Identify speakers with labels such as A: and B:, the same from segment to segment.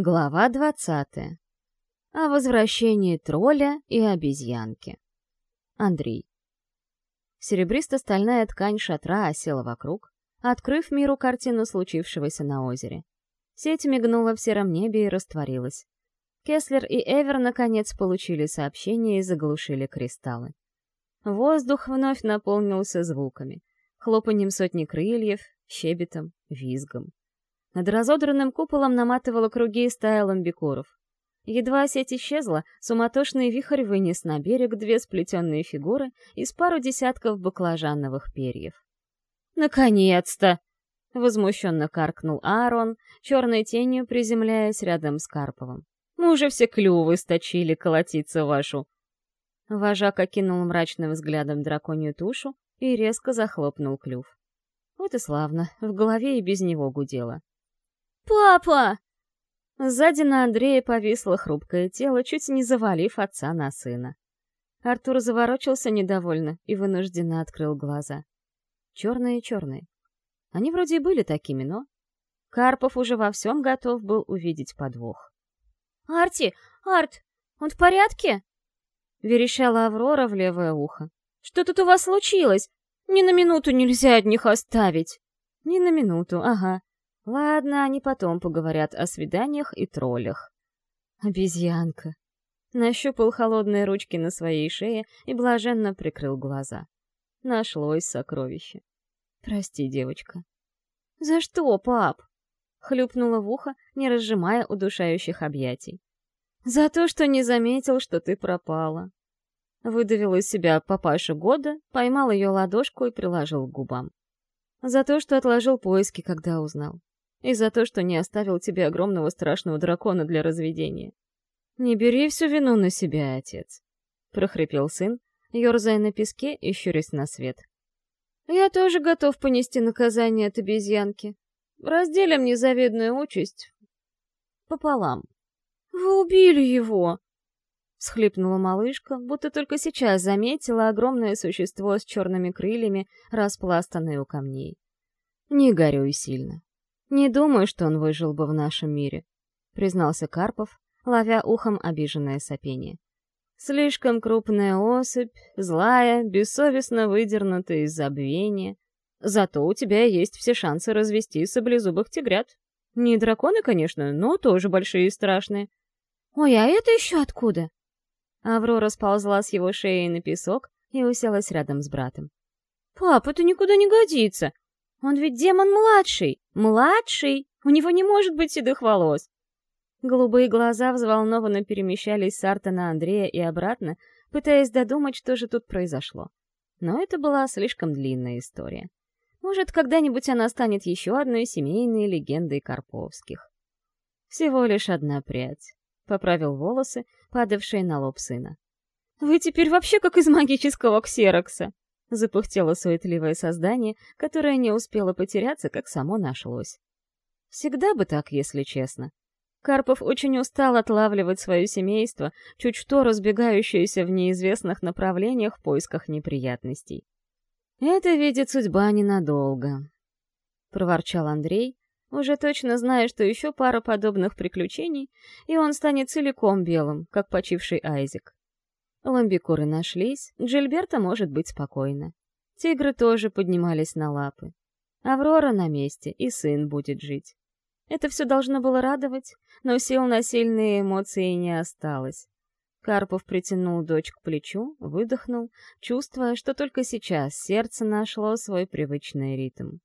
A: Глава двадцатая. О возвращении тролля и обезьянки. Андрей. Серебристо-стальная ткань шатра осела вокруг, открыв миру картину случившегося на озере. Сеть мигнула в сером небе и растворилась. Кеслер и Эвер наконец получили сообщение и заглушили кристаллы. Воздух вновь наполнился звуками. Хлопаньем сотни крыльев, щебетом, визгом. Над разодранным куполом наматывала круги стая ламбикуров. Едва сеть исчезла, суматошный вихрь вынес на берег две сплетенные фигуры из пару десятков баклажановых перьев. «Наконец-то!» — возмущенно каркнул Аарон, черной тенью приземляясь рядом с Карповым. «Мы уже все клювы сточили колотиться вашу!» Вожак окинул мрачным взглядом драконью тушу и резко захлопнул клюв. Вот и славно, в голове и без него гудело. «Папа!» Сзади на Андрея повисло хрупкое тело, чуть не завалив отца на сына. Артур заворочился недовольно и вынужденно открыл глаза. Черные-черные. Они вроде и были такими, но... Карпов уже во всем готов был увидеть подвох. «Арти! Арт! Он в порядке?» Верещала Аврора в левое ухо. «Что тут у вас случилось? Ни на минуту нельзя от них оставить!» «Ни на минуту, ага. Ладно, они потом поговорят о свиданиях и троллях. Обезьянка. Нащупал холодные ручки на своей шее и блаженно прикрыл глаза. Нашлось сокровище. Прости, девочка. За что, пап? Хлюпнула в ухо, не разжимая удушающих объятий. За то, что не заметил, что ты пропала. Выдавил из себя папаша года, поймал ее ладошку и приложил к губам. За то, что отложил поиски, когда узнал и за то, что не оставил тебе огромного страшного дракона для разведения. Не бери всю вину на себя, отец, прохрипел сын, ерзая на песке и щурясь на свет. Я тоже готов понести наказание от обезьянки. Разделим незавидную участь пополам. Вы убили его! Схлипнула малышка, будто только сейчас заметила огромное существо с черными крыльями, распластанное у камней. Не горюй сильно. «Не думаю, что он выжил бы в нашем мире», — признался Карпов, ловя ухом обиженное сопение. «Слишком крупная особь, злая, бессовестно выдернутая из забвения. Зато у тебя есть все шансы развести саблезубых тигрят. Не драконы, конечно, но тоже большие и страшные». «Ой, а это еще откуда?» Аврора сползла с его шеи на песок и уселась рядом с братом. «Пап, это никуда не годится. Он ведь демон младший! Младший! У него не может быть седых волос!» Голубые глаза взволнованно перемещались с Арта на Андрея и обратно, пытаясь додумать, что же тут произошло. Но это была слишком длинная история. Может, когда-нибудь она станет еще одной семейной легендой Карповских. Всего лишь одна прядь. Поправил волосы, падавшие на лоб сына. «Вы теперь вообще как из магического ксерокса!» Запыхтело суетливое создание, которое не успело потеряться, как само нашлось. Всегда бы так, если честно. Карпов очень устал отлавливать свое семейство, чуть что разбегающееся в неизвестных направлениях в поисках неприятностей. «Это видит судьба ненадолго», — проворчал Андрей, уже точно зная, что еще пара подобных приключений, и он станет целиком белым, как почивший Айзек. Ламбикуры нашлись, Джильберта может быть спокойна. Тигры тоже поднимались на лапы. Аврора на месте, и сын будет жить. Это все должно было радовать, но сил на сильные эмоции не осталось. Карпов притянул дочь к плечу, выдохнул, чувствуя, что только сейчас сердце нашло свой привычный ритм.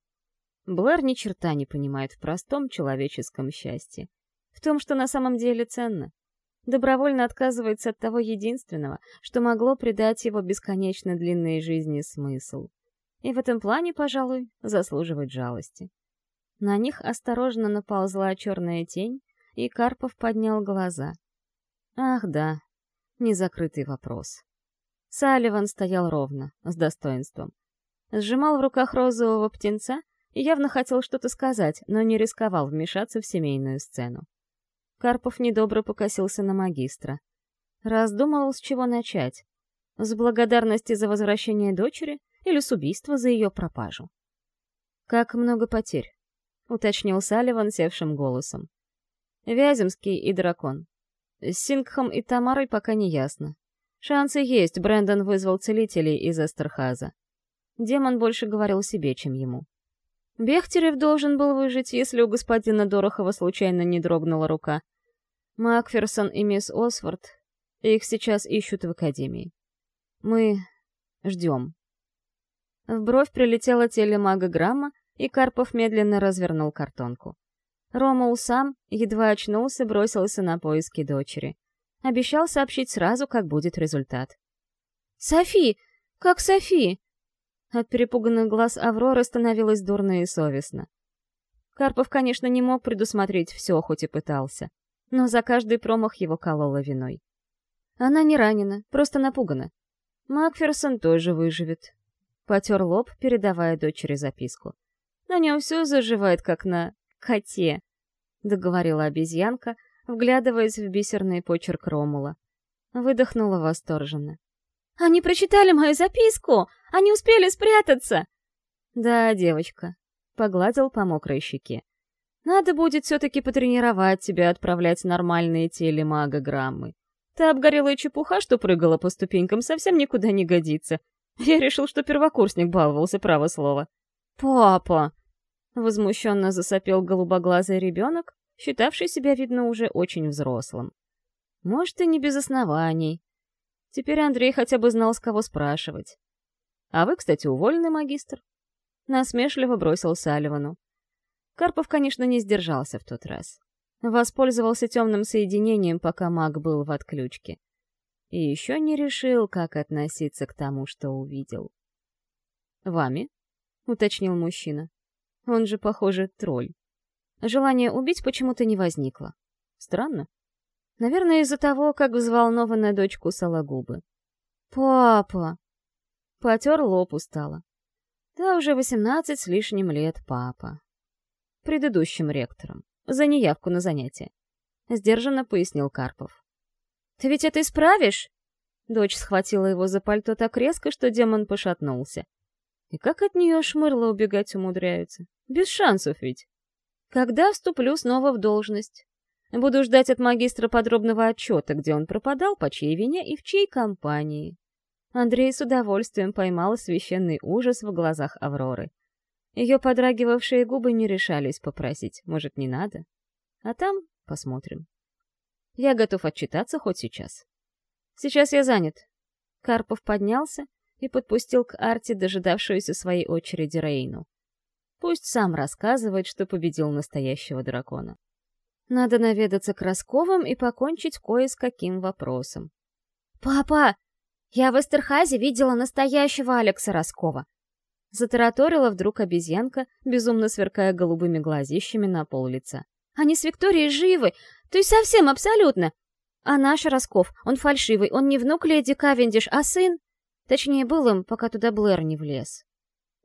A: Блэр ни черта не понимает в простом человеческом счастье. В том, что на самом деле ценно добровольно отказывается от того единственного, что могло придать его бесконечно длинной жизни смысл. И в этом плане, пожалуй, заслуживает жалости. На них осторожно наползла черная тень, и Карпов поднял глаза. Ах да, незакрытый вопрос. Салливан стоял ровно, с достоинством. Сжимал в руках розового птенца и явно хотел что-то сказать, но не рисковал вмешаться в семейную сцену. Карпов недобро покосился на магистра. Раздумывал, с чего начать. С благодарности за возвращение дочери или с убийства за ее пропажу? «Как много потерь?» — уточнил Салливан севшим голосом. Вяземский и Дракон. С Сингхом и Тамарой пока не ясно. Шансы есть, Брэндон вызвал целителей из Эстерхаза. Демон больше говорил себе, чем ему. Бехтерев должен был выжить, если у господина Дорохова случайно не дрогнула рука. Макферсон и мисс Осворд, их сейчас ищут в академии. Мы ждем. В бровь прилетела телемагограмма, и Карпов медленно развернул картонку. Ромул сам, едва очнулся, бросился на поиски дочери. Обещал сообщить сразу, как будет результат. «Софи! Как Софи?» От перепуганных глаз Авроры становилось дурно и совестно. Карпов, конечно, не мог предусмотреть все, хоть и пытался, но за каждый промах его колола виной. Она не ранена, просто напугана. Макферсон тоже выживет. Потер лоб, передавая дочери записку. На нем все заживает, как на коте, договорила обезьянка, вглядываясь в бисерный почерк Ромула. Выдохнула восторженно. Они прочитали мою записку! Они успели спрятаться!» «Да, девочка», — погладил по мокрой щеке. «Надо будет все-таки потренировать тебя отправлять нормальные телемагограммы. Та обгорелая чепуха, что прыгала по ступенькам, совсем никуда не годится. Я решил, что первокурсник баловался, право слово». «Папа!» — возмущенно засопел голубоглазый ребенок, считавший себя, видно, уже очень взрослым. «Может, и не без оснований», Теперь Андрей хотя бы знал, с кого спрашивать. «А вы, кстати, уволенный магистр?» Насмешливо бросил Салливану. Карпов, конечно, не сдержался в тот раз. Воспользовался темным соединением, пока маг был в отключке. И еще не решил, как относиться к тому, что увидел. «Вами?» — уточнил мужчина. «Он же, похоже, тролль. Желание убить почему-то не возникло. Странно. Наверное, из-за того, как взволнованная дочь кусала губы. «Папа!» Потер лоб устало. Да, уже восемнадцать с лишним лет папа. Предыдущим ректором. За неявку на занятие. Сдержанно пояснил Карпов. «Ты ведь это исправишь?» Дочь схватила его за пальто так резко, что демон пошатнулся. И как от нее шмырло убегать умудряются? Без шансов ведь. Когда вступлю снова в должность? Буду ждать от магистра подробного отчета, где он пропадал, по чьей вине и в чьей компании. Андрей с удовольствием поймал священный ужас в глазах Авроры. Ее подрагивавшие губы не решались попросить, может, не надо? А там посмотрим. Я готов отчитаться хоть сейчас. Сейчас я занят. Карпов поднялся и подпустил к Арте дожидавшуюся своей очереди Рейну. Пусть сам рассказывает, что победил настоящего дракона. Надо наведаться к Росковым и покончить кое с каким вопросом. «Папа, я в Эстерхазе видела настоящего Алекса Роскова!» Затараторила вдруг обезьянка, безумно сверкая голубыми глазищами на пол лица. «Они с Викторией живы! То есть совсем, абсолютно! А наш Росков, он фальшивый, он не внук леди Кавендиш, а сын! Точнее, был им, пока туда Блэр не влез».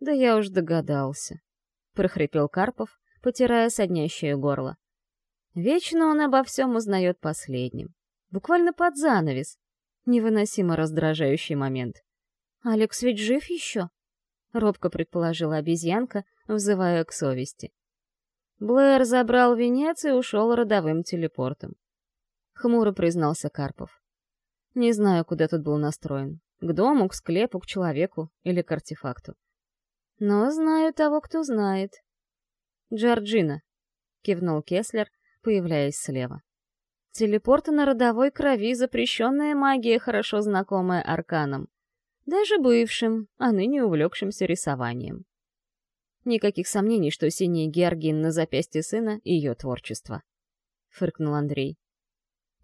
A: «Да я уж догадался», — прохрипел Карпов, потирая соднящее горло. Вечно он обо всем узнает последним. Буквально под занавес. Невыносимо раздражающий момент. «Алекс ведь жив еще?» — робко предположила обезьянка, взывая к совести. Блэр забрал венец и ушел родовым телепортом. Хмуро признался Карпов. Не знаю, куда тут был настроен. К дому, к склепу, к человеку или к артефакту. Но знаю того, кто знает. «Джорджина», — кивнул Кеслер, появляясь слева. Телепорт на родовой крови — запрещенная магия, хорошо знакомая арканам. Даже бывшим, а ныне увлекшимся рисованием. Никаких сомнений, что синий георгин на запястье сына — ее творчество. Фыркнул Андрей.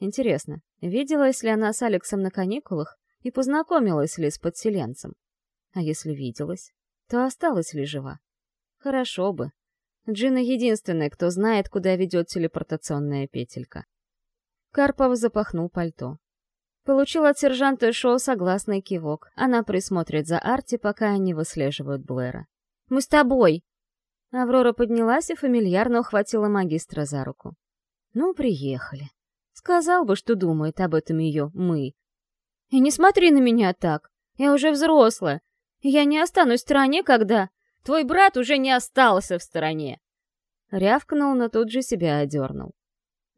A: Интересно, виделась ли она с Алексом на каникулах и познакомилась ли с подселенцем? А если виделась, то осталась ли жива? Хорошо бы, Джина единственная, кто знает, куда ведет телепортационная петелька. Карпов запахнул пальто. Получил от сержанта Шоу согласный кивок. Она присмотрит за Арти, пока они выслеживают Блэра. «Мы с тобой!» Аврора поднялась и фамильярно ухватила магистра за руку. «Ну, приехали. Сказал бы, что думает об этом ее «мы». «И не смотри на меня так. Я уже взрослая. Я не останусь в стороне, когда...» Твой брат уже не остался в стороне!» Рявкнул, но тут же себя одернул.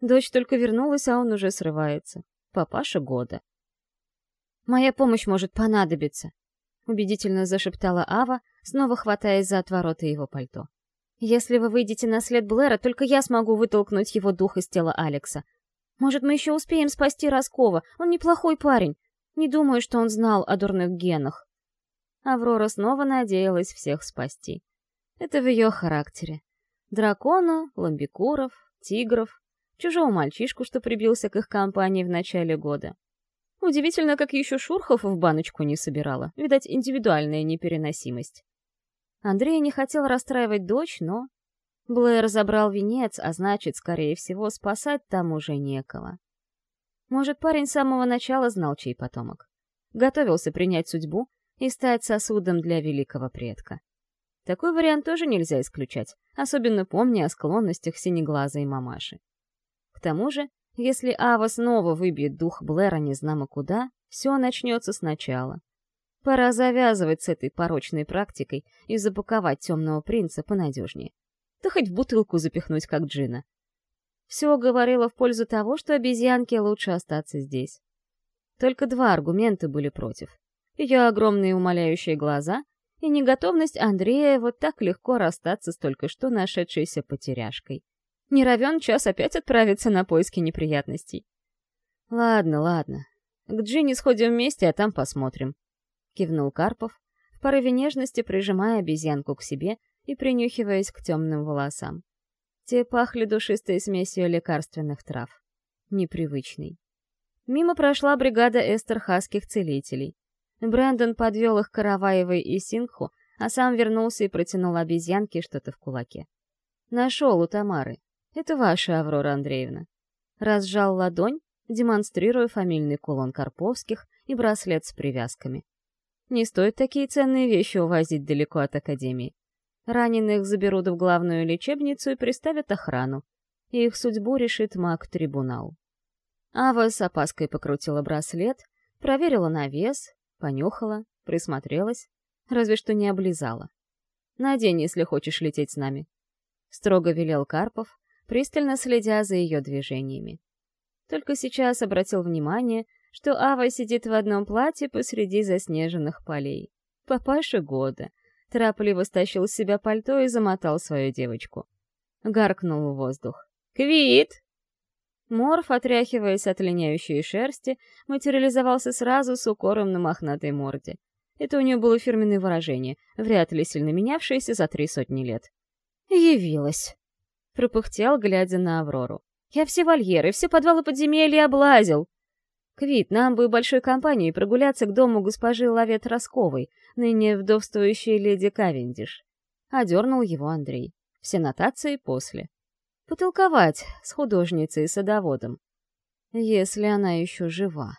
A: Дочь только вернулась, а он уже срывается. Папаша года. «Моя помощь может понадобиться», — убедительно зашептала Ава, снова хватаясь за отвороты его пальто. «Если вы выйдете на след Блэра, только я смогу вытолкнуть его дух из тела Алекса. Может, мы еще успеем спасти Роскова, он неплохой парень. Не думаю, что он знал о дурных генах». Аврора снова надеялась всех спасти. Это в ее характере. Дракона, ламбикуров, тигров, чужого мальчишку, что прибился к их компании в начале года. Удивительно, как еще Шурхов в баночку не собирала. Видать, индивидуальная непереносимость. Андрей не хотел расстраивать дочь, но... Блэр забрал венец, а значит, скорее всего, спасать там уже некого. Может, парень с самого начала знал, чей потомок. Готовился принять судьбу и стать сосудом для великого предка. Такой вариант тоже нельзя исключать, особенно помня о склонностях синеглазой мамаши. К тому же, если Ава снова выбьет дух Блэра незнамо куда, все начнется сначала. Пора завязывать с этой порочной практикой и запаковать темного принца понадежнее. Да хоть в бутылку запихнуть, как джина. Все говорило в пользу того, что обезьянке лучше остаться здесь. Только два аргумента были против. Ее огромные умоляющие глаза и неготовность Андрея вот так легко расстаться с только что нашедшейся потеряшкой. Не равен час опять отправиться на поиски неприятностей. Ладно, ладно. К Джинни сходим вместе, а там посмотрим. Кивнул Карпов, в порыве нежности прижимая обезьянку к себе и принюхиваясь к темным волосам. Те пахли душистой смесью лекарственных трав. Непривычный. Мимо прошла бригада эстерхасских целителей. Брэндон подвел их Караваевой и Сингху, а сам вернулся и протянул обезьянке что-то в кулаке. Нашел у Тамары. Это ваша, Аврора Андреевна. Разжал ладонь, демонстрируя фамильный кулон Карповских и браслет с привязками. Не стоит такие ценные вещи увозить далеко от Академии. Раненых заберут в главную лечебницу и приставят охрану. И их судьбу решит маг-трибунал. Ава с опаской покрутила браслет, проверила на вес, понюхала, присмотрелась, разве что не облизала. «Надень, если хочешь лететь с нами», — строго велел Карпов, пристально следя за ее движениями. Только сейчас обратил внимание, что Ава сидит в одном платье посреди заснеженных полей. Папаша года. Торопливо стащил с себя пальто и замотал свою девочку. Гаркнул в воздух. «Квит!» Морф, отряхиваясь от линяющей шерсти, материализовался сразу с укором на мохнатой морде. Это у нее было фирменное выражение, вряд ли сильно менявшееся за три сотни лет. «Явилась!» Пропыхтел, глядя на Аврору. «Я все вольеры, все подвалы подземелья облазил!» «Квит, нам бы большой компанией прогуляться к дому госпожи Лавет Росковой, ныне вдовствующей леди Кавендиш». Одернул его Андрей. Все нотации после. Потолковать с художницей и садоводом. Если она еще жива.